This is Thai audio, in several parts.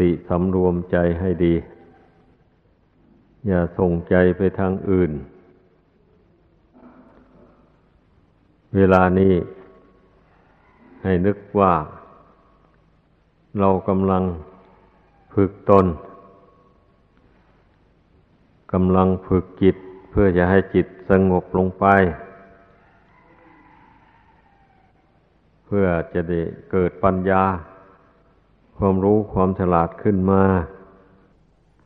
ติสำรวมใจให้ดี อย่าส่งใจไปทางอื่น เวลานี้ ให้นึกว่า เรากำลังฝึกตนกำลังฝึกจิตเพื่อจะให้จิตสงบลงไป เพื่อจะได้เกิดปัญญา ความรู้ความฉลาดขึ้นมา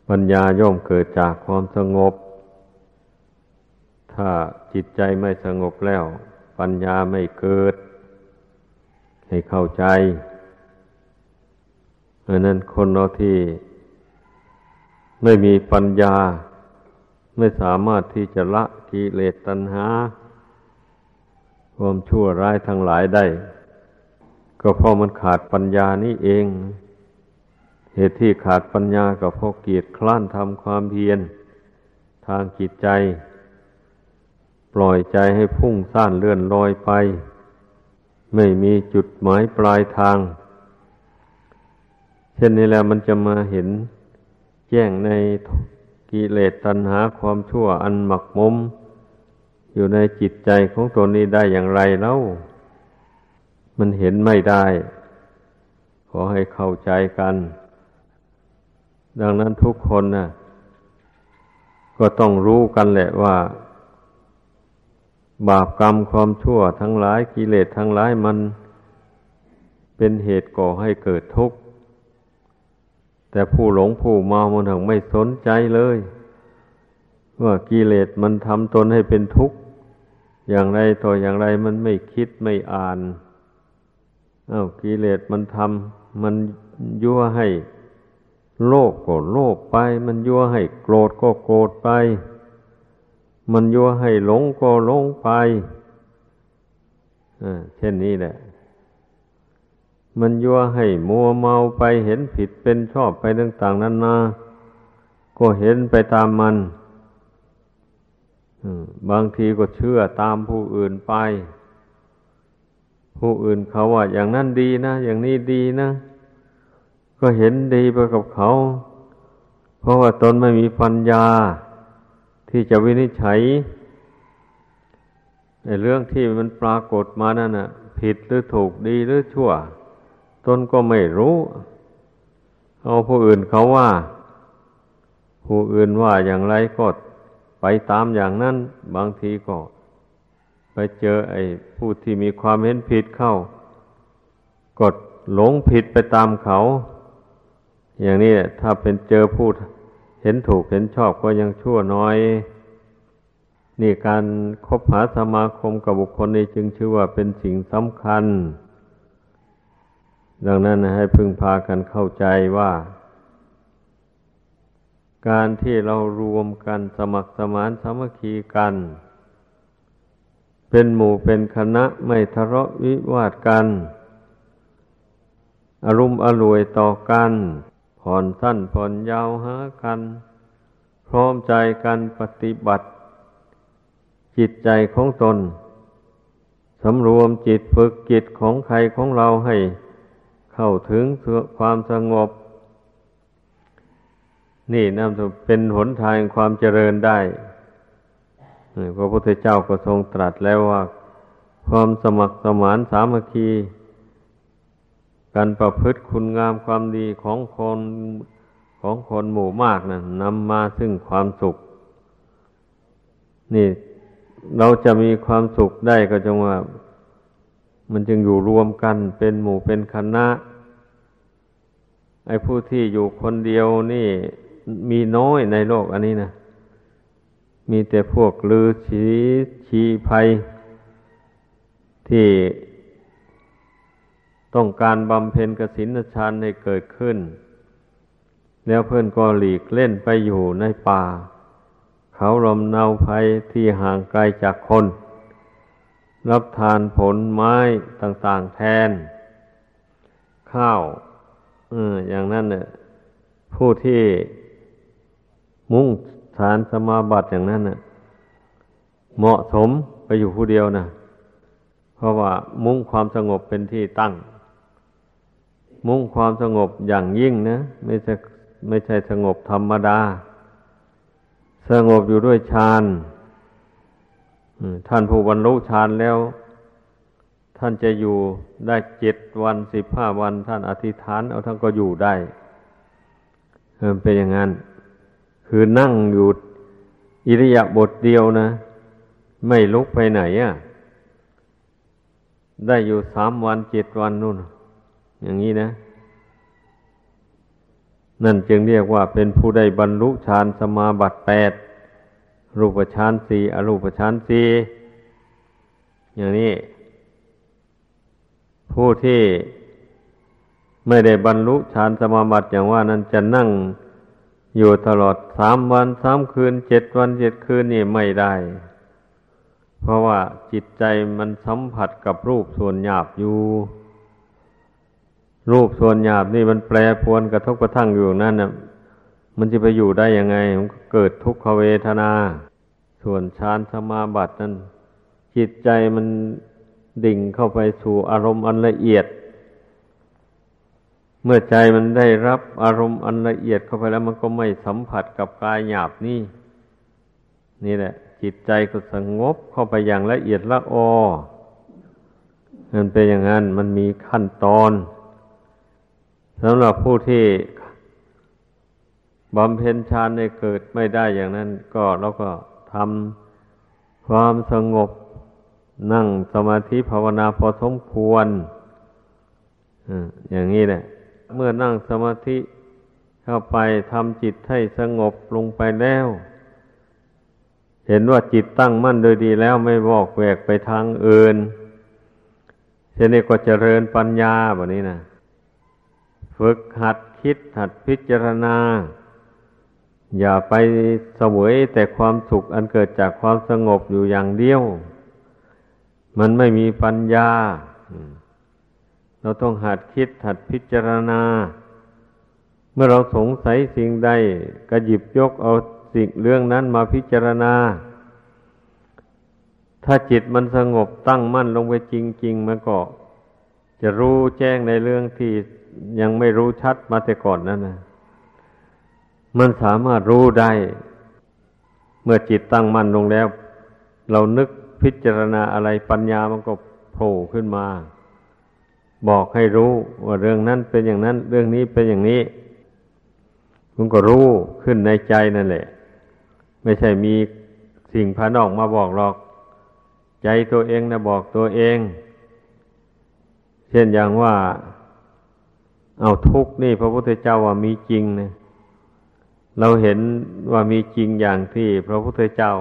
ปัญญาย่อมเกิดจากความสงบ ถ้าจิตใจไม่สงบแล้ว ปัญญาไม่เกิด ให้เข้าใจราะนั้นคนเราที่ ไม่มีปัญญา ไม่สามารถที่จะละกิเลสตัณหา ความชั่วร้ายทั้งหลายได้ ก็เพราะมันขาดปัญญานี่เอง เหตุที่ขาดปัญญาก็เพราะเกียรติคล้านทำความเพียรทางจิตใจ ปล่อยใจให้พุ่งซ่านเลื่อนลอยไป ไม่มีจุดหมายปลายทาง เช่นนี้แล้วมันจะมาเห็นแจ้งในกิเลสตัณหาความชั่วอันหมักมม อยู่ในจิตใจของตนนี้ได้อย่างไรเล่า มันเห็นไม่ได้ ขอให้เข้าใจกัน ดังนั้นทุกคนนะก็ต้องรู้กันแหละว่า บาปกรรมความชั่วทั้งหลายกิเลสทั้งหลายมัน เป็นเหตุก่อให้เกิดทุกข์ แต่ผู้หลงผู้เมามันถึงไม่สนใจเลย ว่ากิเลสมันทำตนให้เป็นทุกข์ อย่างไรต่ออย่างไรมันไม่คิดไม่อ่าน อา้าวกิเลสมันทำมันยั่วให้โลภก็โลภไป มันยั่วให้โกรธก็โกรธไป มันยั่วให้หลงก็หลงไปเช่นนี้แหละ มันยั่วให้มัวเมาไปเห็นผิดเป็นชอบไปต่างๆนั้นนาก็เห็นไปตามมันบางทีก็เชื่อตามผู้อื่นไป ผู้อื่นเขาว่า อย่างนั้นดีนะอย่างนี้ดีนะ ก็เห็นดีไปกับเขา เพราะว่าตนไม่มีปัญญา ที่จะวินิจฉัยในเรื่องที่มันปรากฏมานั่นน่ะ ผิดหรือถูกดีหรือชั่ว ตนก็ไม่รู้ เอาผู้อื่นเขาว่า ผู้อื่นว่าอย่างไรก็ไปตามอย่างนั้น บางทีก็ ไปเจอไอ้ผู้ที่มีความเห็นผิดเข้า กดหลงผิดไปตามเขา อย่างนี้ถ้าเป็นเจอผู้เห็นถูกเห็นชอบก็ยังชั่วน้อย นี่การคบหาสมาคมกับบุคคลนี้จึงชื่อว่าเป็นสิ่งสำคัญ ดังนั้นให้พึงพากันเข้าใจว่า การที่เรารวมกันสมัครสมานสามัคคีกัน เป็นหมู่เป็นคณะไม่ทะเลาะวิวาทกัน อารมณ์อรวยต่อกัน ผ่อนสั้นผ่อนยาวหากัน พร้อมใจกันปฏิบัติ จิตใจของตนสำรวมจิตฝึกจิตของใครของเราให้เข้าถึงความสงบ นี่นั่นเป็นหนทางความเจริญได้ พระพุทธเจ้าก็ทรงตรัสแล้วว่า ความสมัครสมานสามัคคี การประพฤติคุณงามความดีของคนของคนหมู่มากนะนำมาซึ่งความสุข นี่เราจะมีความสุขได้ก็จงว่า มันจึงอยู่รวมกันเป็นหมู่เป็นคณะไอ้ผู้ที่อยู่คนเดียวนี่มีน้อยในโลกอันนี้นะ มีแต่พวกลือชีชีภัย ที่ต้องการบำเพ็ญกสินชานให้เกิดขึ้น แล้วเพื่อนก็หลีกเล่นไปอยู่ในป่า เขาลมเนาภัยที่ห่างไกลจากคน รับทานผลไม้ต่างๆแทน ข้าวออย่างนั้นเนี่ยผู้ที่มุ่ง ฐานสมาบัติอย่างนั้นเน่ะ เหมาะสมไปอยู่ผู้เดียวนะเพราะว่ามุ่งความสงบเป็นที่ตั้ง มุ่งความสงบอย่างยิ่งนะ ไม่ใช่ไม่ใช่สงบธรรมดา สงบอยู่ด้วยฌานท่านผู้บรรลุฌานแล้ว ท่านจะอยู่ได้เจ็ดวันสิบห้าวัน ท่านอธิษฐาน เอาท่านก็อยู่ได้เป็นอย่างนั้น คือนั่งอยู่อิริยาบถเดียวนะ ไม่ลุกไปไหนอะ่ะ ได้อยู่สามวันเจ็ดวันนู่น อย่างนี้นะ นั่นจึงเรียกว่าเป็นผู้ได้บรรลุฌานสมาบัติแปดรูปฌานสี่อรูปฌานสี่อย่างนี้ ผู้ที่ไม่ได้บรรลุฌานสมาบัติอย่างว่านั้นจะนั่ง อยู่ตลอดสามวันสามคืนเจ็ดวันเจ็ดคืนนี่ไม่ได้ เพราะว่าจิตใจมันสัมผัสกับรูปส่วนหยาบอยู่ รูปส่วนหยาบนี่มันแปรปวนกระทบกระทั่งอยู่นั่นน่ะมันจะไปอยู่ได้ยังไง มันก็เกิดทุกขเวทนา ส่วนฌานสมาบัตินั้นจิตใจมันดิ่งเข้าไปสู่อารมณ์อันละเอียด เมื่อใจมันได้รับอารมณ์อันละเอียดเข้าไปแล้วมันก็ไม่สัมผัสกับกายหยาบนี่ นี่แหละ จิตใจก็สงบเข้าไปอย่างละเอียดละออมันเป็นอย่างนั้นมันมีขั้นตอนสำหรับผู้ที่บำเพ็ญฌานในเกิดไม่ได้อย่างนั้น ก็เราก็ทำความสงบนั่งสมาธิภาวนาพอสมควรอย่างนี้แหละ เมื่อนั่งสมาธิเข้าไปทำจิตให้สงบลงไปแล้ว เห็นว่าจิตตั้งมั่นโดยดีแล้วไม่บอกแวกไปทางอื่นเช่นนี้ก็เจริญปัญญาแบบนี้นะฝึกหัดคิดหัดพิจารณา อย่าไปเสวยแต่ความสุขอันเกิดจากความสงบอยู่อย่างเดียว มันไม่มีปัญญา เราต้องหัดคิดหัดพิจารณา เมื่อเราสงสัยสิ่งใดก็หยิบยกเอาสิ่งเรื่องนั้นมาพิจารณา ถ้าจิตมันสงบตั้งมั่นลงไปจริง ๆมันก็จะรู้แจ้งในเรื่องที่ยังไม่รู้ชัดมาแต่ก่อนนั่นนะมันสามารถรู้ได้ เมื่อจิตตั้งมั่นลงแล้ว เรานึกพิจารณาอะไรปัญญามันก็โผล่ขึ้นมา บอกให้รู้ว่าเรื่องนั้นเป็นอย่างนั้น เรื่องนี้เป็นอย่างนี้มันก็รู้ขึ้นในใจนั่นแหละ ไม่ใช่มีสิ่งภายนอกมาบอกหรอก ใจตัวเองนะบอกตัวเอง เช่นอย่างว่า เอาทุกนี่พระพุทธเจ้าว่ามีจริงนะเราเห็นว่ามีจริงอย่างที่พระพุทธเจ้า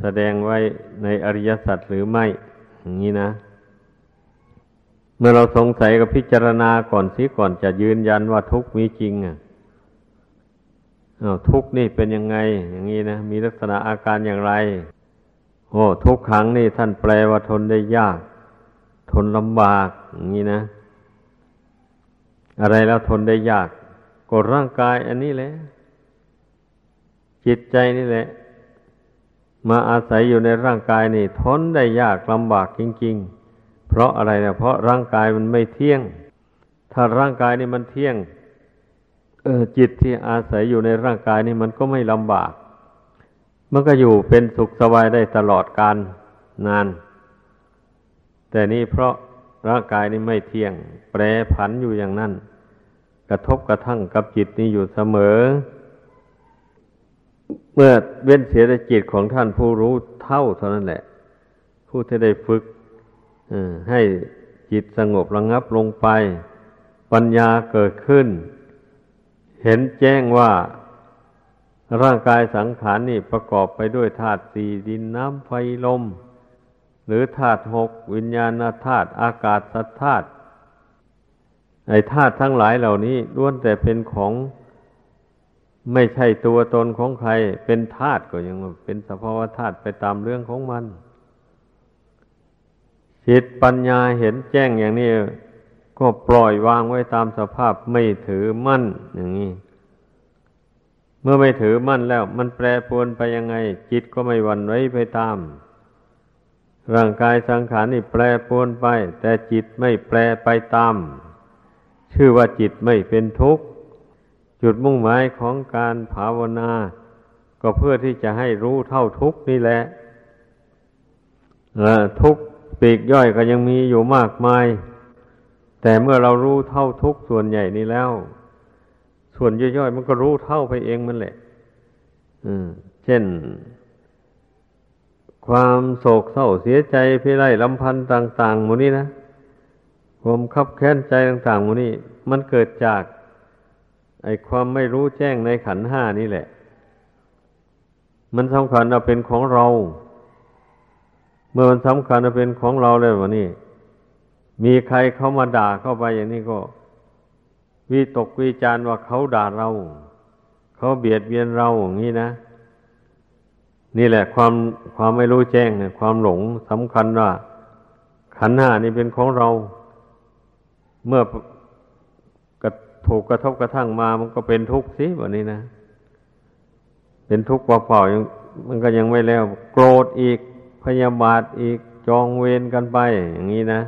แสดงไว้ในอริยสัจหรือไม่อย่างนี้นะ เมื่อเราสงสัยกับพิจารณาก่อนสิก่อนจะยืนยันว่าทุกข์มีจริงอะทุกข์นี่เป็นยังไง อย่างนี้นะมีลักษณะอาการอย่างไร โอ้ทุกขังนี่ท่านแปลว่าทนได้ยาก ทนลำบาก อย่างนี้นะ อะไรแล้วทนได้ยากก็ร่างกายอันนี้แหละ จิตใจนี่แหละ มาอาศัยอยู่ในร่างกายนี่ ทนได้ยากลำบากจริง ๆ เพราะอะไรนะเพราะร่างกายมันไม่เที่ยง ถ้าร่างกายนี่มันเที่ยงเออจิตที่อาศัยอยู่ในร่างกายนี่มันก็ไม่ลำบาก มันก็อยู่เป็นสุขสบายได้ตลอดการนาน แต่นี่เพราะร่างกายนี่ไม่เที่ยง แปรผันอยู่อย่างนั้น กระทบกระทั่งกับจิตนี่อยู่เสมอ เมื่อเว้นเสียแต่จิตของท่านผู้รู้เท่าเท่านั้นแหละ ผู้ที่ได้ฝึก ให้จิตสงบระงับลงไป ปัญญาเกิดขึ้น เห็นแจ้งว่าร่างกายสังขารนี่ประกอบไปด้วยธาตุสี่ดินน้ำไฟลม หรือธาตุหกวิญญาณธาตุอากาศสัธาตุไอ้ธาตุทั้งหลายเหล่านี้ล้วนแต่เป็นของไม่ใช่ตัวตนของใคร เป็นธาตุก็ยังเป็นสภาวะธาตุไปตามเรื่องของมัน จิตปัญญาเห็นแจ้งอย่างนี้ ก็ปล่อยวางไว้ตามสภาพไม่ถือมั่นอย่างนี้ เมื่อไม่ถือมั่นแล้ว มันแปรปรวนไปยังไง จิตก็ไม่หวั่นไหวไปตาม ร่างกายสังขารนี่แปรปรวนไป แต่จิตไม่แปรไปตาม ชื่อว่าจิตไม่เป็นทุกข์ จุดมุ่งหมายของการภาวนา ก็เพื่อที่จะให้รู้เท่าทุกข์นี่แหละทุกข์ ปีกย่อยก็ยังมีอยู่มากมาย แต่เมื่อเรารู้เท่าทุกส่วนใหญ่นี้แล้ว ส่วนย่อยๆมันก็รู้เท่าไปเองมันแหละเช่น ความโศกเศร้าเสียใจพิไรลำพันธ์ต่างๆหมดนี้นะความคับแค้นใจต่างๆหมดนี้ มันเกิดจาก ไอ้ความไม่รู้แจ้งในขันห้านี่แหละ มันสำคัญว่าเป็นของเราเมื่อมันสำคัญเป็นของเราเลยวันนี้มีใครเขามาด่าเข้าไปอย่างนี้ก็วิตกวิจารว่าเขาด่าเรา เขาเบียดเบียนเราอย่างนี้นะ นี่แหละ ความความไม่รู้แจ้งความหลงสำคัญว่า ขันห้านี่เป็นของเรา เมื่อกระถูกกระทบกระทั่งมามันก็เป็นทุกข์สิแบบนี้นะ เป็นทุกข์เปล่าๆมันก็ยังไม่แล้ว โกรธอีก พยาบาทอีกจองเวรกันไป อย่างนี้นะ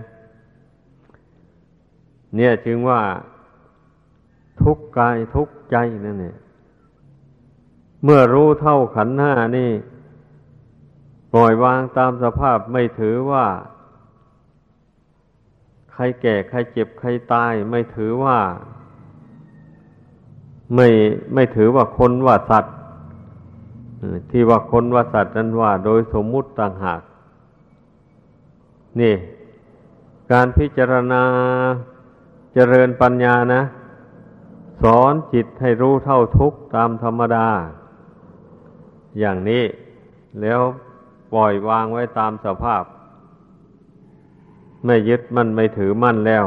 เนี่ยจึงว่าทุกกายทุกใจนั่นเนี่ยเมื่อรู้เท่าขันห้านี่ ปล่อยวางตามสภาพไม่ถือว่า ใครแก่ใครเจ็บใครตาย ไม่ถือว่า ไม่ไม่ถือว่าคนว่าสัตว์ ที่ว่าคนว่าสัตว์นั้นว่า โดยสมมุติต่างหาก นี่ การพิจารณาเจริญปัญญานะ สอนจิตให้รู้เท่าทุกตามธรรมดา อย่างนี้แล้วปล่อยวางไว้ตามสภาพ ไม่ยึดมั่นไม่ถือมั่นแล้ว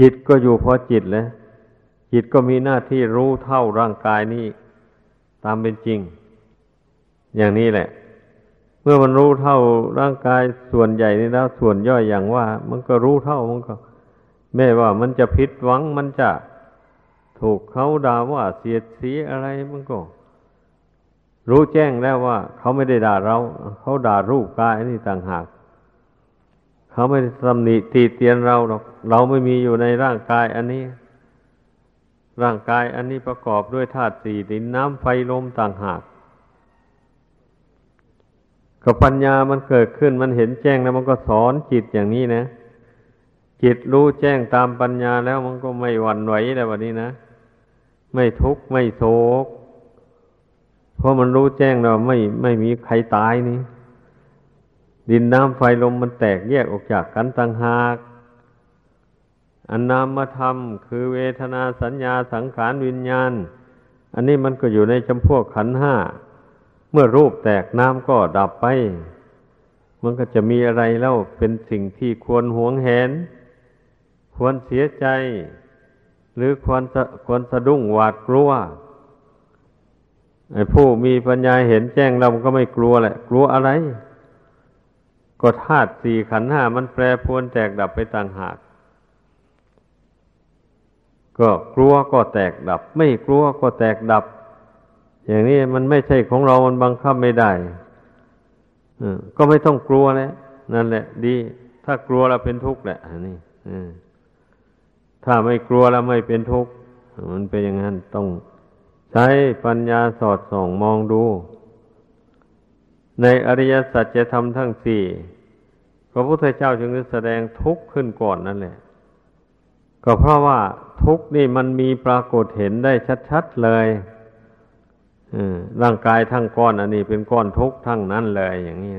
จิตก็อยู่เพราะจิตเลย จิตก็มีหน้าที่รู้เท่าร่างกายนี้ตามเป็นจริง อย่างนี้แหละ เมื่อมันรู้เท่าร่างกายส่วนใหญ่นี้แล้ว ส่วนย่อยอย่างว่า มันก็รู้เท่ามันก็ แม้ว่ามันจะผิดหวังมันจะถูกเขาด่าว่าเสียดสีอะไรมันก็ รู้แจ้งแล้วว่า เขาไม่ได้ด่าเรา เขาด่ารูปกายนี่ต่างหาก เขาไม่ได้ตำหนิตีเตียนเราหรอกเราไม่มีอยู่ในร่างกายอันนี้ ร่างกายอันนี้ประกอบด้วยธาตุสี่ดินน้ำไฟลมต่างหากก็ปัญญามันเกิดขึ้นมันเห็นแจ้งแล้วมันก็สอนจิตอย่างนี้นะ จิตรู้แจ้งตามปัญญาแล้วมันก็ไม่หวั่นไหวแล้ววันนี้นะ ไม่ทุกข์ไม่โศกเพราะมันรู้แจ้งเราไม่ไม่มีใครตายนี่ ดินน้ำไฟลมมันแตกแยกออกจากกันต่างหาก อันนามธรรม คือเวทนาสัญญาสังขารวิญญาณ อันนี้มันก็อยู่ในจำพวกขันห้า เมื่อรูปแตกน้ำก็ดับไป มันก็จะมีอะไรแล้วเป็นสิ่งที่ควรหวงแหน ควรเสียใจ หรือควรควรสะดุ้งหวาดกลัวไอ้ผู้มีปัญญาเห็นแจ้งเราก็ไม่กลัวแหละ กลัวอะไร ก็ธาตุสี่ขันห้ามันแปรปรวนแตกดับไปต่างหาก ก็กลัวก็แตกดับ ไม่กลัวก็แตกดับ อย่างนี้มันไม่ใช่ของเรามันบังคับไม่ได้ก็ไม่ต้องกลัวแล้วนั่นแหละ ดี ถ้ากลัวเราเป็นทุกข์แหละอันนี้ถ้าไม่กลัวแล้วไม่เป็นทุกข์มันเป็นอย่างนั้นต้องใช้ปัญญาสอดส่องมองดู ในอริยสัจจะทำทั้งสี่พระพุทธเจ้าจึงแสดงทุกข์ขึ้นก่อนนั่นแหละ ก็เพราะว่าทุกข์นี่มันมีปรากฏเห็นได้ชัดๆเลยร่างกายทั้งก้อนอันนี้เป็นก้อนทุกข์ทั้งนั้นเลยอย่างนี้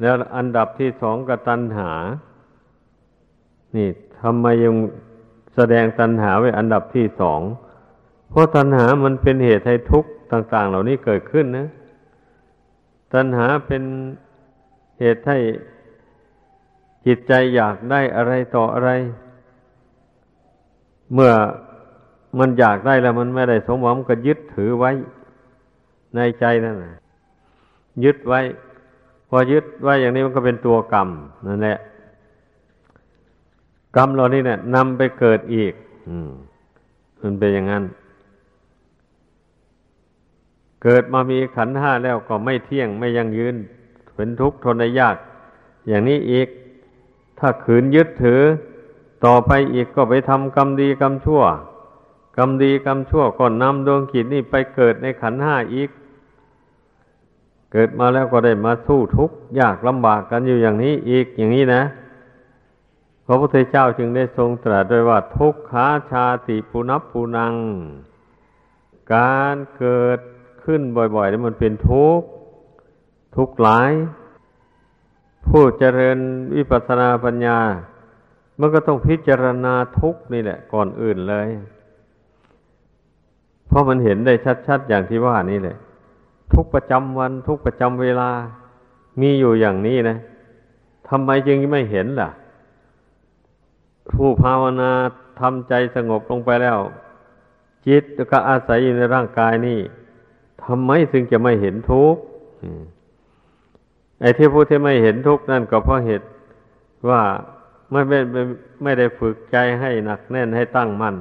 แล้วอันดับที่สองกตัญหา นี่ทำไมยังแสดงตัณหาไว้อันดับที่สอง เพราะตัณหามันเป็นเหตุให้ทุกข์ต่าง ๆ เหล่านี้เกิดขึ้นนะ ตัณหาเป็นเหตุให้จิตใจอยากได้อะไรต่ออะไร เมื่อมันอยากได้แล้วมันไม่ได้สมหวังก็ยึดถือไว้ ในใจนั่นนะยึดไว้ พอยึดไว้อย่างนี้มันก็เป็นตัวกรรมนั่นแหละกรรมเรานี่เนี่ยนำไปเกิดอีก อืม มันเป็นอย่างนั้น เกิดมามีขันห้าแล้วก็ไม่เที่ยงไม่ยั่งยืน เป็นทุกข์ทนได้ยาก อย่างนี้อีก ถ้าขืนยึดถือ ต่อไปอีกก็ไปทำกรรมดีกรรมชั่ว กรรมดีกรรมชั่วก็นำดวงกิจนี่ไปเกิดในขันห้าอีก เกิดมาแล้วก็ได้มาสู้ทุกข์ยากลำบากกันอยู่อย่างนี้อีกอย่างนี้นะพระพุทธเจ้าจึงได้ทรงตรัสด้วยว่าทุกขาชาติปุนับปุนัง การเกิดขึ้นบ่อยๆนี่มันเป็นทุกข์ทุกข์หลาย ผู้เจริญวิปัสสนาปัญญา มันก็ต้องพิจารณาทุกนี่แหละ ก่อนอื่นเลย เพราะมันเห็นได้ชัดๆอย่างที่ว่านี่แหละ ทุกประจำวันทุกประจำเวลา มีอยู่อย่างนี้นะทำไมจึงไม่เห็นล่ะ ผู้ภาวนาทำใจสงบลงไปแล้ว จิตก็อาศัยอยู่ในร่างกายนี่ทำไมถึงจะไม่เห็นทุกข์ไอ้ที่ผู้ที่ไม่เห็นทุกข์นั่นก็เพราะเหตุว่า ไม่ไม่ไม่ไม่ได้ฝึกใจให้หนักแน่นให้ตั้งมั่น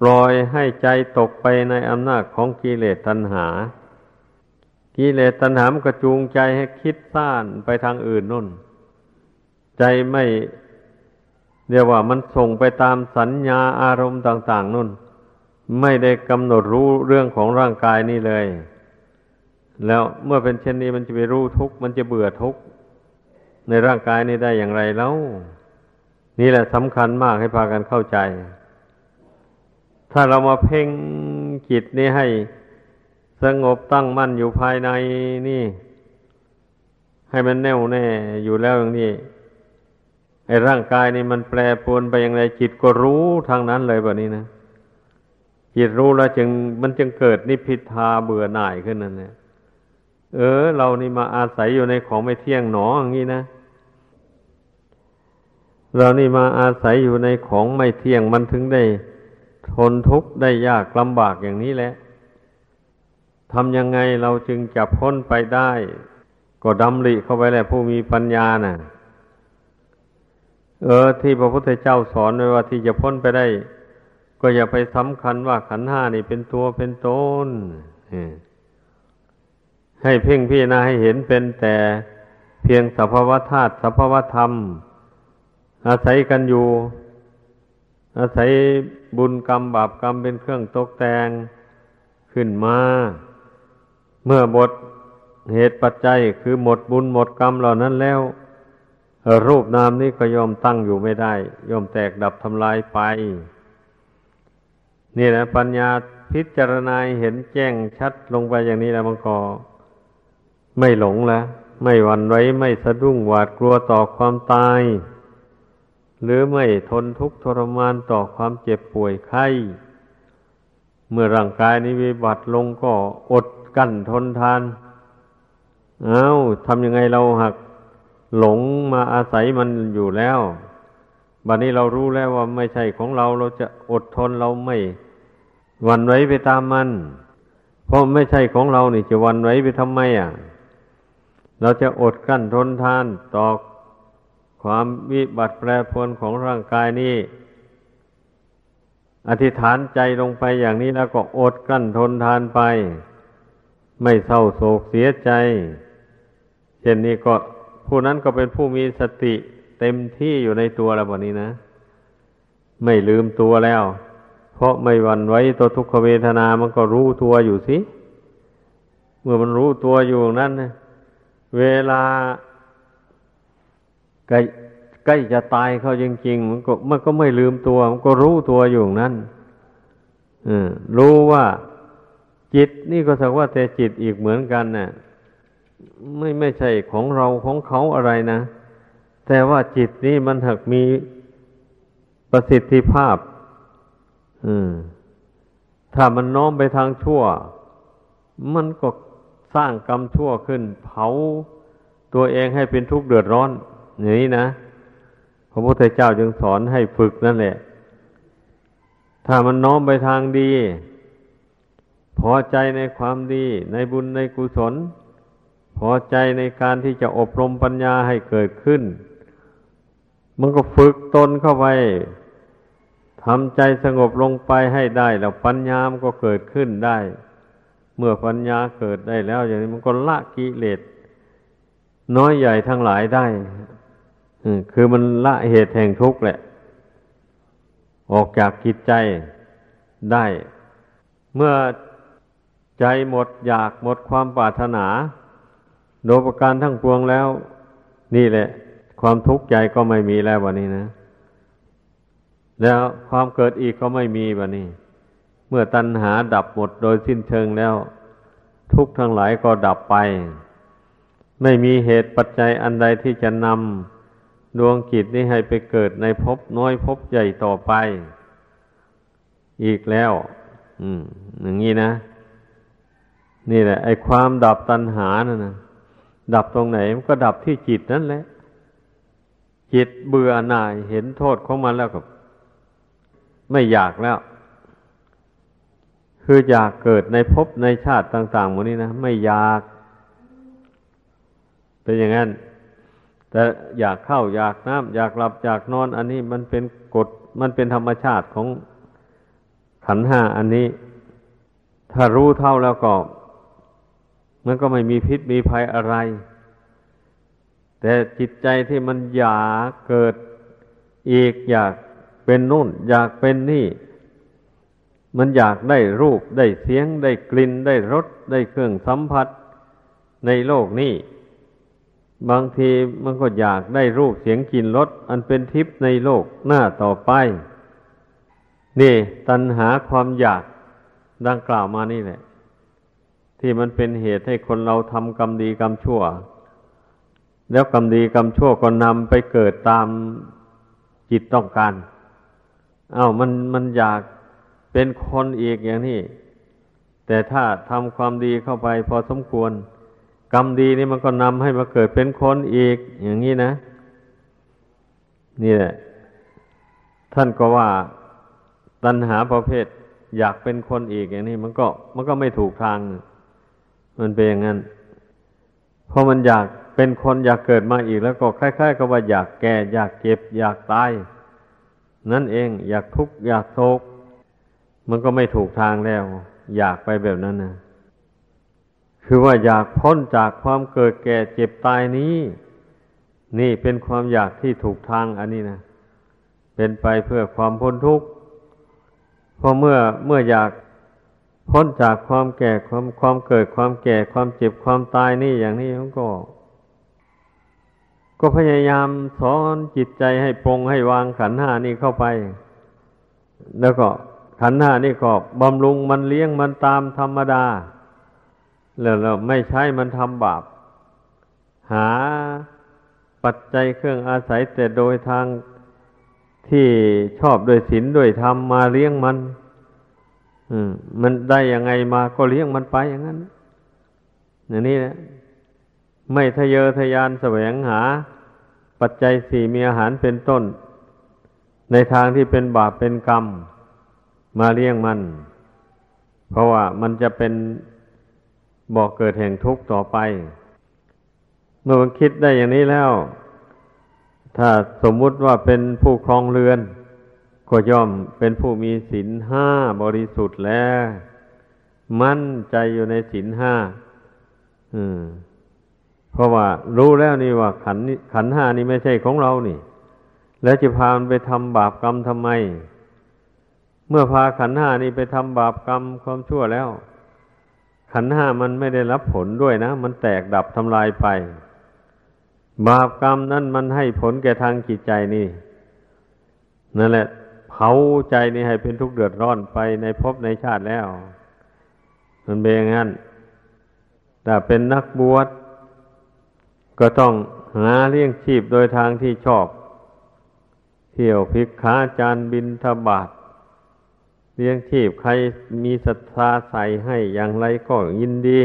ปล่อยให้ใจตกไปในอำนาจของกิเลสตัณหา กิเลสตัณหามกระจูงใจให้คิดซ่านไปทางอื่นนู่น ใจไม่เรียกว่ามันส่งไปตามสัญญาอารมณ์ต่าง ๆนู่น ไม่ได้กำหนดรู้เรื่องของร่างกายนี่เลย แล้วเมื่อเป็นเช่นนี้มันจะไปรู้ทุกข์มันจะเบื่อทุกข์ ในร่างกายนี้ได้อย่างไรแล้ว นี่แหละสำคัญมากให้พากันเข้าใจ ถ้าเรามาเพ่งจิตนี้ให้สงบตั้งมั่นอยู่ภายในนี่ ให้มันแน่วแน่อยู่แล้วอย่างนี้ไอ้ร่างกายนี่มันแปรปรวนไปอย่างไรจิตก็รู้ทางนั้นเลยแบบนี้นะจิตรู้แล้วจึงมันจึงเกิดนิพพิทาเบื่อหน่ายขึ้นนั่นแหละเออ เรานี่มาอาศัยอยู่ในของไม่เที่ยงหนออย่างนี้นะ เรานี่มาอาศัยอยู่ในของไม่เที่ยงมันถึงได้ ทนทุกข์ได้ยากลำบากอย่างนี้แหละทำยังไงเราจึงจะพ้นไปได้ ก็ดำริเข้าไปแหละผู้มีปัญญานะ่ะ เออ ที่พระพุทธเจ้าสอนไว้ว่าที่จะพ้นไปได้ ก็อย่าไปสำคัญว่าขันห้านี่เป็นตัวเป็นตนให้เพ่งพี่นาให้เห็นเป็นแต่เพียงสภาวธาตุสภาวธรรม อาศัยกันอยู่ อาศัยบุญกรรมบาปกรรมเป็นเครื่องตกแต่งขึ้นมา เมื่อหมดเหตุปัจจัยคือหมดบุญหมดกรรมเหล่านั้นแล้ว รูปนามนี้ก็ยอมตั้งอยู่ไม่ได้ ยอมแตกดับทำลายไป นี่แหละปัญญาพิจารณาเห็นแจ้งชัดลงไปอย่างนี้แล้วมันก็ไม่หลงแล้ว ไม่หวั่นไหวไม่สะดุ้งหวาดกลัวต่อความตาย หรือไม่ทนทุกข์ทรมานต่อความเจ็บป่วยไข้ เมื่อร่างกายนี้วิบัติลงก็อดกั้นทนทาน เอา้าทำยังไงเราหักหลงมาอาศัยมันอยู่แล้วบัดนี้เรารู้แล้วว่าไม่ใช่ของเราเราจะอดทนเราไม่หวั่นไหวไปตามมัน เพราะไม่ใช่ของเรานี่จะหวั่นไหวไปทำไมอะ เราจะอดกั้นทนทานต่อ ความวิบัติแปรปรวนของร่างกายนี้อธิษฐานใจลงไปอย่างนี้แล้วก็อดกั้นทนทานไป ไม่เศร้าโศกเสียใจ เช่นนี้ก็ผู้นั้นก็เป็นผู้มีสติเต็มที่อยู่ในตัวแล้ววันนี้นะ ไม่ลืมตัวแล้ว เพราะไม่หวั่นไหวตัวทุกขเวทนามันก็รู้ตัวอยู่สิ เมื่อมันรู้ตัวอยู่นั้นเวลา ใกล้ใกล้จะตายเขาจริงๆมันก็มันก็ไม่ลืมตัว มันก็รู้ตัวอยู่นั้นรู้ว่าจิตนี่ก็สักว่าแต่จิตอีกเหมือนกันนะ่ะไม่ไม่ใช่ของเราของเขาอะไรนะ แต่ว่าจิตนี่มันหักมีประสิทธิภาพถ้ามันน้อมไปทางชั่ว มันก็สร้างกรรมชั่วขึ้น เผาตัวเองให้เป็นทุกข์เดือดร้อน อย่างนี้นะพระพุทธเจ้าจึงสอนให้ฝึกนั่นแหละ ถ้ามันน้อมไปทางดี พอใจในความดี ในบุญในกุศล พอใจในการที่จะอบรมปัญญาให้เกิดขึ้น มันก็ฝึกตนเข้าไปทำใจสงบลงไปให้ได้แล้วปัญญามันก็เกิดขึ้นได้ เมื่อปัญญาเกิดได้แล้ว อย่างนี้มันก็ละกิเลสน้อยใหญ่ทั้งหลายได้ คือมันละเหตุแห่งทุกข์แหละ ออกจากกิจใจได้ เมื่อใจหมดอยากหมดความปรารถนา โดยประการทั้งปวงแล้ว นี่แหละ ความทุกข์ใจก็ไม่มีแล้ววันนี้นะ แล้วความเกิดอีกก็ไม่มีวันนี้ เมื่อตัณหาดับหมดโดยสิ้นเชิงแล้ว ทุกทั้งหลายก็ดับไป ไม่มีเหตุปัจจัยอันใดที่จะนำ ดวงกิจนี้ให้ไปเกิดในภพน้อยภพใหญ่ต่อไป อีกแล้ว อืมอย่างนี้นะ นี่แหละ ไอ้ความดับตัณหานั่นนะดับตรงไหนมันก็ดับที่จิตนั่นแหละ จิตเบื่อหน่ายเห็นโทษของมันแล้วก็ ไม่อยากแล้ว คืออยากเกิดในภพในชาติต่างๆหมดนี้นะ ไม่อยาก เป็นอย่างนั้น แต่อยากเข้าอยากน้ำอยากหลับอยากนอน อันนี้มันเป็นกฎมันเป็นธรรมชาติของขันห้าอันนี้ ถ้ารู้เท่าแล้วก็ มันก็ไม่มีพิษมีภัยอะไร แต่จิตใจที่มันอยากเกิดอีกอยากเป็นนู่น อยากเป็นนี่ มันอยากได้รูปได้เสียง ได้กลิ่นได้รสได้เครื่องสัมผัสในโลกนี้ บางทีมันก็อยากได้รูปเสียงกลิ่นรสอันเป็นทิพย์ในโลกหน้าต่อไป นี่ตัณหาความอยากดังกล่าวมานี่แหละ ที่มันเป็นเหตุให้คนเราทำกรรมดีกรรมชั่ว แล้วกรรมดีกรรมชั่วก็นำไปเกิดตามจิตต้องการเอา้ามันมันอยากเป็นคนอีกอย่างนี้แต่ถ้าทำความดีเข้าไปพอสมควร กรรมดีนี่มันก็นำให้มาเกิดเป็นคนอีก อย่างนี้นะ นี่แหละท่านก็ว่าตัณหาประเภท อยากเป็นคนอีกอย่างนี้มันก็ มันก็ไม่ถูกทาง มันเป็นอย่างนั้นพอมันอยากเป็นคนอยากเกิดมาอีกแล้วก็คล้ายๆกับว่าอยากแก่ อยากเก็บ อยากตาย นั่นเองอยากทุกข์อยากโศกมันก็ไม่ถูกทางแล้ว อยากไปแบบนั้นนะ คือว่าอยากพ้นจากความเกิดแก่เจ็บตายนี้ นี่เป็นความอยากที่ถูกทางอันนี้นะ เป็นไปเพื่อความพ้นทุกข์พราะเมื่อเมื่ออยากพ้นจากความแก่ความความเกิดความแก่ความเจ็บความตายนี่อย่างนี้มันก็ ก็พยายามสอนจิตใจให้ปรงให้วางขันห้านี่เข้าไป แล้วก็ขันห้านี่ก็บำรุงมันเลี้ยงมันตามธรรมดา แล้วเราไม่ใช้มันทำบาป หาปัจจัยเครื่องอาศัยแต่โดยทางที่ชอบด้วยศีลด้วยธรรมมาเลี้ยงมันมันได้ยังไงมาก็เลี้ยงมันไปอย่างนั้นอย่างนี้นะไม่ทะเยอทะยานแสวงหา ปัจจัยสี่มีอาหารเป็นต้น ในทางที่เป็นบาปเป็นกรรม มาเลี้ยงมัน เพราะว่ามันจะเป็น บอกเกิดแห่งทุกข์ต่อไป เมื่อมันคิดได้อย่างนี้แล้ว ถ้าสมมุติว่าเป็นผู้ครองเรือน ก็ย่อมเป็นผู้มีศีลห้าบริสุทธิ์แล้ว มั่นใจอยู่ในศีลห้าเพราะว่ารู้แล้วนี่ว่าขันขันห้านี่ไม่ใช่ของเรานี่ แล้วจะพามันไปทำบาปกรรมทำไม เมื่อพาขันห้านี่ไปทำบาปกรรมความชั่วแล้ว ขันห้ามันไม่ได้รับผลด้วยนะ มันแตกดับทำลายไป บาปกรรมนั้นมันให้ผลแก่ทางจิตใจนี่ นั่นแหละเผาใจนี่ให้เป็นทุกข์เดือดร้อนไปในภพในชาติแล้ว มันเป็นอย่างนั้นแต่เป็นนักบวชก็ต้องหาเลี้ยงชีพโดยทางที่ชอบ เที่ยวพิกขาจานบินทบาท เลี้ยงชีพใครมีศรัทธาใส่ให้อย่างไรก็ยินดี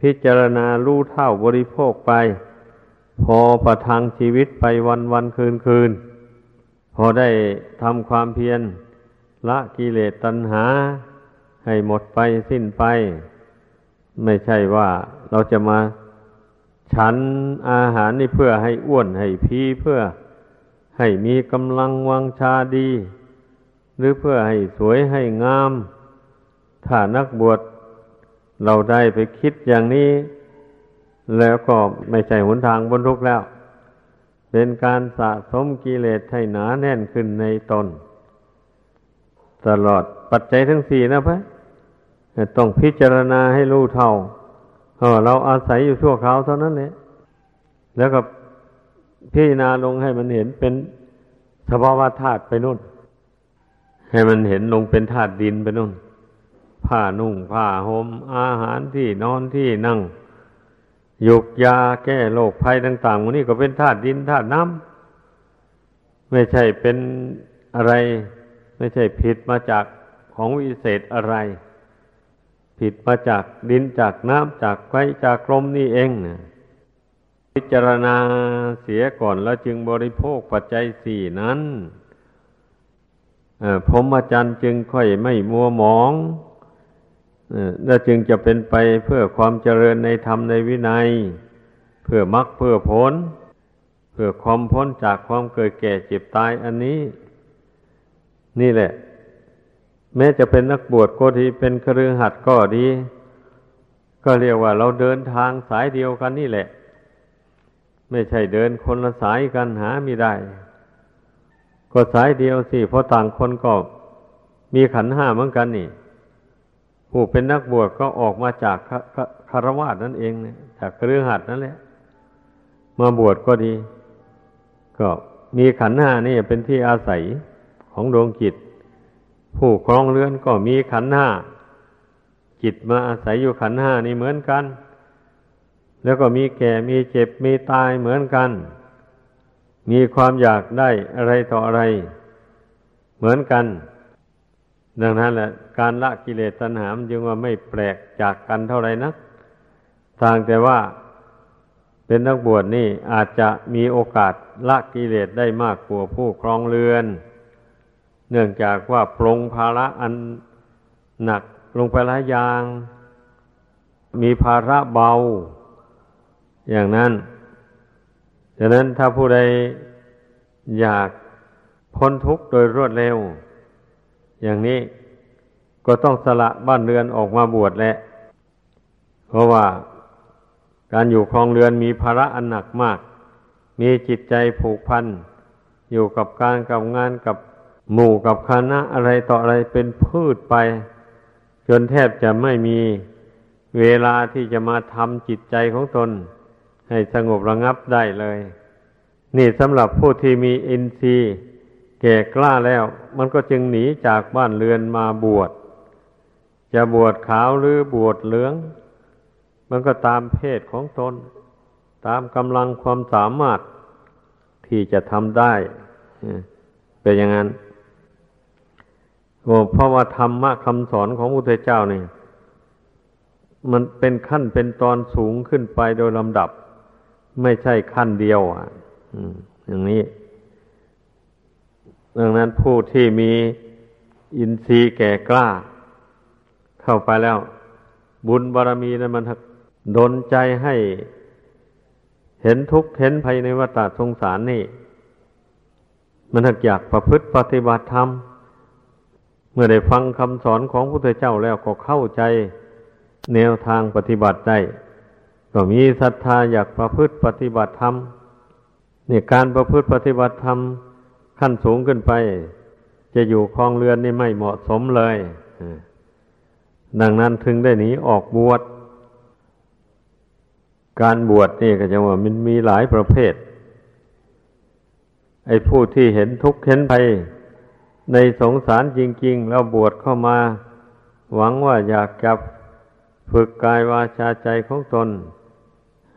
พิจารณารู้เท่าบริโภคไป พอประทังชีวิตไปวันวันคืนคืน พอได้ทำความเพียรละกิเลสตัณหา ให้หมดไปสิ้นไป ไม่ใช่ว่าเราจะมาฉันอาหารนี่เพื่อให้อ้วนให้พีเพื่อให้มีกำลังวังชาดี หรือเพื่อให้สวยให้งาม ถ้านักบวชเราได้ไปคิดอย่างนี้ แล้วก็ไม่ใช่หนทางบนทุกแล้ว เป็นการสะสมกิเลสให้หนาแน่นขึ้นในตน ตลอดปัจจัยทั้งสี่นะพะต้องพิจารณาให้รู้เท่าเราอาศัยอยู่ชั่วคราวเท่านั้นแหละแล้วก็พิจารณาลงให้มันเห็นเป็นสภาวะธาตุไปนู่น ให้มันเห็นลงเป็นธาตุดินไปนู่น ผ้านุ่ง ผ้าหม่มอาหารที่นอนที่นั่งยุกยาแก้โรคภัยต่างๆวันนี้ก็เป็นธาตุดินธาตุน้ำไม่ใช่เป็นอะไร ไม่ใช่ผิดมาจากของวิเศษอะไร ผิดมาจากดินจากน้ำจากไฟจากลมนี่เองนะพิจารณาเสียก่อนแล้วจึงบริโภคปัจจัยสี่นั้น พรหมจรรย์จึงค่อยไม่มัวหมองและจึงจะเป็นไปเพื่อความเจริญในธรรมในวินัย เพื่อมรรคเพื่อผล เพื่อความพ้นจากความเกิดแก่เจ็บตายอันนี้ นี่แหละ แม้จะเป็นนักบวชก็ดีเป็นครือหัดก็ดี ก็เรียกว่าเราเดินทางสายเดียวกันนี่แหละ ไม่ใช่เดินคนละสายกันหาไม่ได้ ก็สายเดียวสิเพราะต่างคนก็มีขันห้าเหมือนกันนี่ ผู้เป็นนักบวชก็ออกมาจากคารวะนั่นเองเนี่ยจากเครือหัดนั่นแหละมาบวชก็ดี ก็มีขันห้านี่เป็นที่อาศัยของดวงจิต ผู้ครองเรือนก็มีขันห้าจิตมาอาศัยอยู่ขันห้านี่เหมือนกัน แล้วก็มีแก่มีเจ็บมีตายเหมือนกัน มีความอยากได้อะไรต่ออะไร เหมือนกัน ดังนั้นแหละ การละกิเลสตัณหามันจึงว่าไม่แปลกจากกันเท่าไรนักทางแต่ว่าเป็นนักบวชนี่อาจจะมีโอกาสละกิเลสได้มากกว่าผู้ครองเรือน เนื่องจากว่าปรงภาระอันหนักลงไปหลายอย่าง มีภาระเบา อย่างนั้น ฉะนั้นถ้าผู้ใดอยากพ้นทุกข์โดยรวดเร็ว อย่างนี้ก็ต้องสละบ้านเรือนออกมาบวชแหละ เพราะว่าการอยู่ครองเรือนมีภาระอันหนักมาก มีจิตใจผูกพัน อยู่กับการกับงานกับหมู่กับคณะอะไรต่ออะไรเป็นพืชไป จนแทบจะไม่มีเวลาที่จะมาทำจิตใจของตน ให้สงบระงับได้เลย นี่สำหรับผู้ที่มีอินทรีย์แก่กล้าแล้ว มันก็จึงหนีจากบ้านเรือนมาบวช จะบวชขาวหรือบวชเหลือง มันก็ตามเพศของตน ตามกำลังความสามารถที่จะทำได้เป็นอย่างนั้นเพราะว่าธรรมะคำสอนของพระพุทธเจ้านี่ มันเป็นขั้นเป็นตอนสูงขึ้นไปโดยลำดับ ไม่ใช่ขั้นเดียวอะอย่างนี้ดังนั้นผู้ที่มีอินทรีย์แก่กล้า เข้าไปแล้ว บุญบารมีนั้นมันดนใจให้เห็นทุกข์เห็นภัยในวัฏสงสารนี่ มันถักอยากประพฤติปฏิบัติธรรม เมื่อได้ฟังคำสอนของพระพุทธเจ้าแล้วก็เข้าใจ แนวทางปฏิบัติได้ ก็มีศรัทธาอยากประพฤติปฏิบัติธรรมเนี่ยการประพฤติปฏิบัติธรรมขั้นสูงขึ้นไป จะอยู่คลองเรือนนี่ไม่เหมาะสมเลยดังนั้นถึงได้หนีออกบวชการบวชนี่ก็จะว่ามันมีหลายประเภท ไอ้ผู้ที่เห็นทุกข์เห็นภัยในสงสารจริง ๆ แล้วบวชเข้ามา หวังว่าอยากจะฝึกกายวาจาใจของตน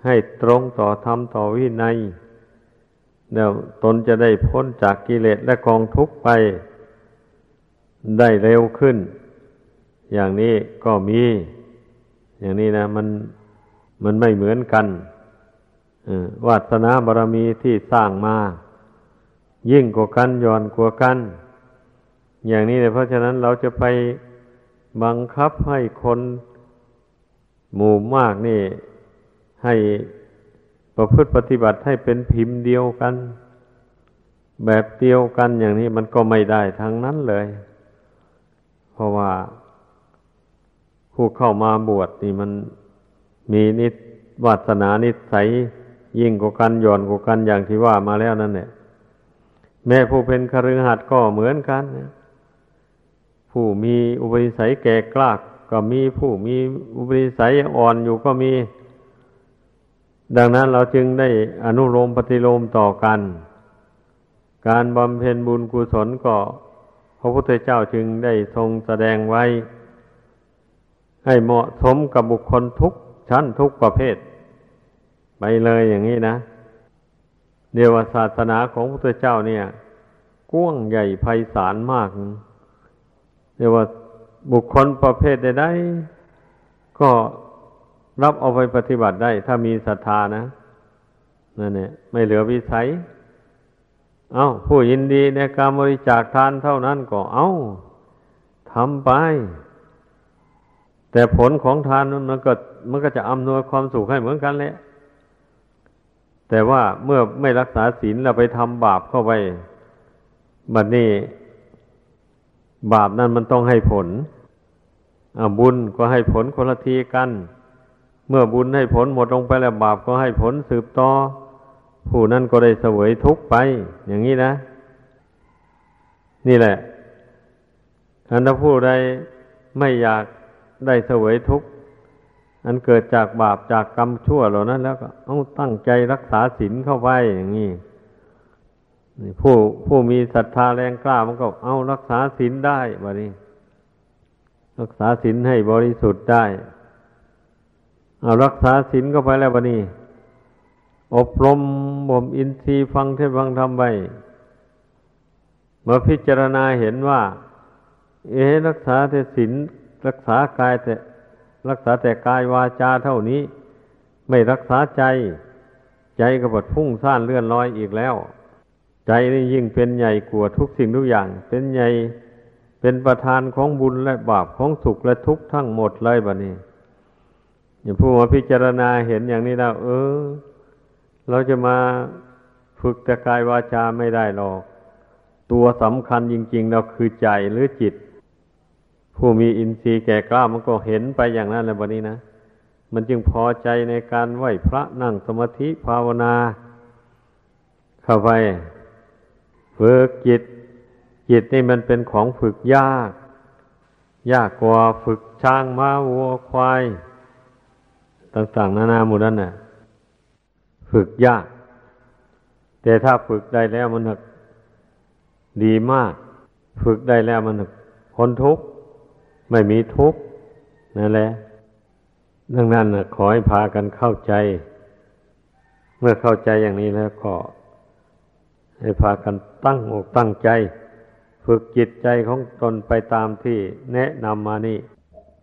ให้ตรงต่อธรรมต่อวินัยแล้วตนจะได้พ้นจากกิเลสและกองทุกข์ไป ได้เร็วขึ้น อย่างนี้ก็มี อย่างนี้นะ มันมันไม่เหมือนกันวาสนาบารมีที่สร้างมา ยิ่งกว่ากันย่อนกว่ากัน อย่างนี้เลยเพราะฉะนั้นเราจะไปบังคับให้คนหมู่มากนี่ ให้ประพฤติปฏิบัติให้เป็นพิมพ์เดียวกัน แบบเดียวกันอย่างนี้มันก็ไม่ได้ทางนั้นเลย เพราะว่าผู้เข้ามาบวชนี่มันมีนิสวาสนานิสัยยิ่งกว่ากันหย่อนกว่ากันอย่างที่ว่ามาแล้วนั่นแหละแม่ผู้เป็นคฤหัสถ์ก็เหมือนกันนะผู้มีอุปนิสัยแก่กล้าก็มีผู้มีอุปนิสัยอ่อนอยู่ก็มี ดังนั้นเราจึงได้อนุโลมปฏิโลมต่อกัน การบำเพ็ญบุญกุศลก็ พระพุทธเจ้าจึงได้ทรงแสดงไว้ ให้เหมาะสมกับบุคคลทุกชั้นทุกประเภท ไปเลยอย่างนี้นะเดียวศาสนาของพระพุทธเจ้าเนี่ยกว้างใหญ่ไพศาลมากเรียกว่าบุคคลประเภทใดๆก็ รับเอาไปปฏิบัติได้ ถ้ามีศรัทธานะนั่นเนี่ยไม่เหลือวิสัย เอา้า ผู้ยินดีในการบริจาคทานเท่านั้นก็เอา้าทำไป แต่ผลของทานมันก็มันก็จะอำนวยความสุขให้เหมือนกันแหละแต่ว่าเมื่อไม่รักษาศีลเราไปทำบาปเข้าไปบัดนี้ บาปนั้นมันต้องให้ผลบุญก็ให้ผลคนละทีกัน เมื่อบุญให้ผลหมดลงไปแล้วบาปก็ให้ผลสืบต่อ ผู้นั้นก็ได้เสวยทุกข์ไป อย่างนี้นะ นี่แหละอันถ้าผู้ใดไม่อยากได้เสวยทุกข์อันเกิดจากบาปจากกรรมชั่วเหล่านั้น แล้วก็ต้องตั้งใจรักษาศีลเข้าไปอย่างนี้ผู้ผู้มีศรัทธาแรงกล้ามันก็เอารักษาศีลได้บะนี้ รักษาศีลให้บริสุทธิ์ได้ เอารักษาศีลเข้าไปแล้วบะนี้อบรมบ่มอินทรีย์ฟังเทศฟังธรรมไปมาพิจารณาเห็นว่า เอรักษาแต่ศีลรักษากายแต่ รักษาแต่กายวาจาเท่านี้ ไม่รักษาใจ ใจก็บดพุ่งซ่านเลื่อนลอยอีกแล้ว ใจนี่ยิ่งเป็นใหญ่กว่าทุกสิ่งทุกอย่าง เป็นใหญ่เป็นประธานของบุญและบาปของสุขและทุกข์ทั้งหมดเลยบะนี้ อย่าพูดมาพิจารณาเห็นอย่างนี้แล้วเออ เราจะมาฝึกแต่กายวาจาไม่ได้หรอก ตัวสำคัญจริงๆเราคือใจหรือจิต ผู้มีอินทรีย์แก่กล้ามันก็เห็นไปอย่างนั้นเลยบันนี้นะมันจึงพอใจในการไหวพระนั่งสมาธิภาวนา เข้าไปฝึกจิต จิตนี่มันเป็นของฝึกยาก ยากกว่าฝึกช้างม้าวัวควาย ต่างๆ นานาหมดนั่นน่ะ ฝึกยาก แต่ถ้าฝึกได้แล้วมันดีมาก ฝึกได้แล้วมันพ้นทุกข์ไม่มีทุกข์นั่นแหละดังนั้นขอให้พากันเข้าใจ เมื่อเข้าใจอย่างนี้แล้วก็ให้พากันตั้งอกตั้งใจ ฝึกจิตใจของตนไปตามที่แนะนำมานี่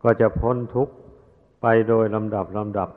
ก็จะพ้นทุกข์ โดยลำดับลำดับ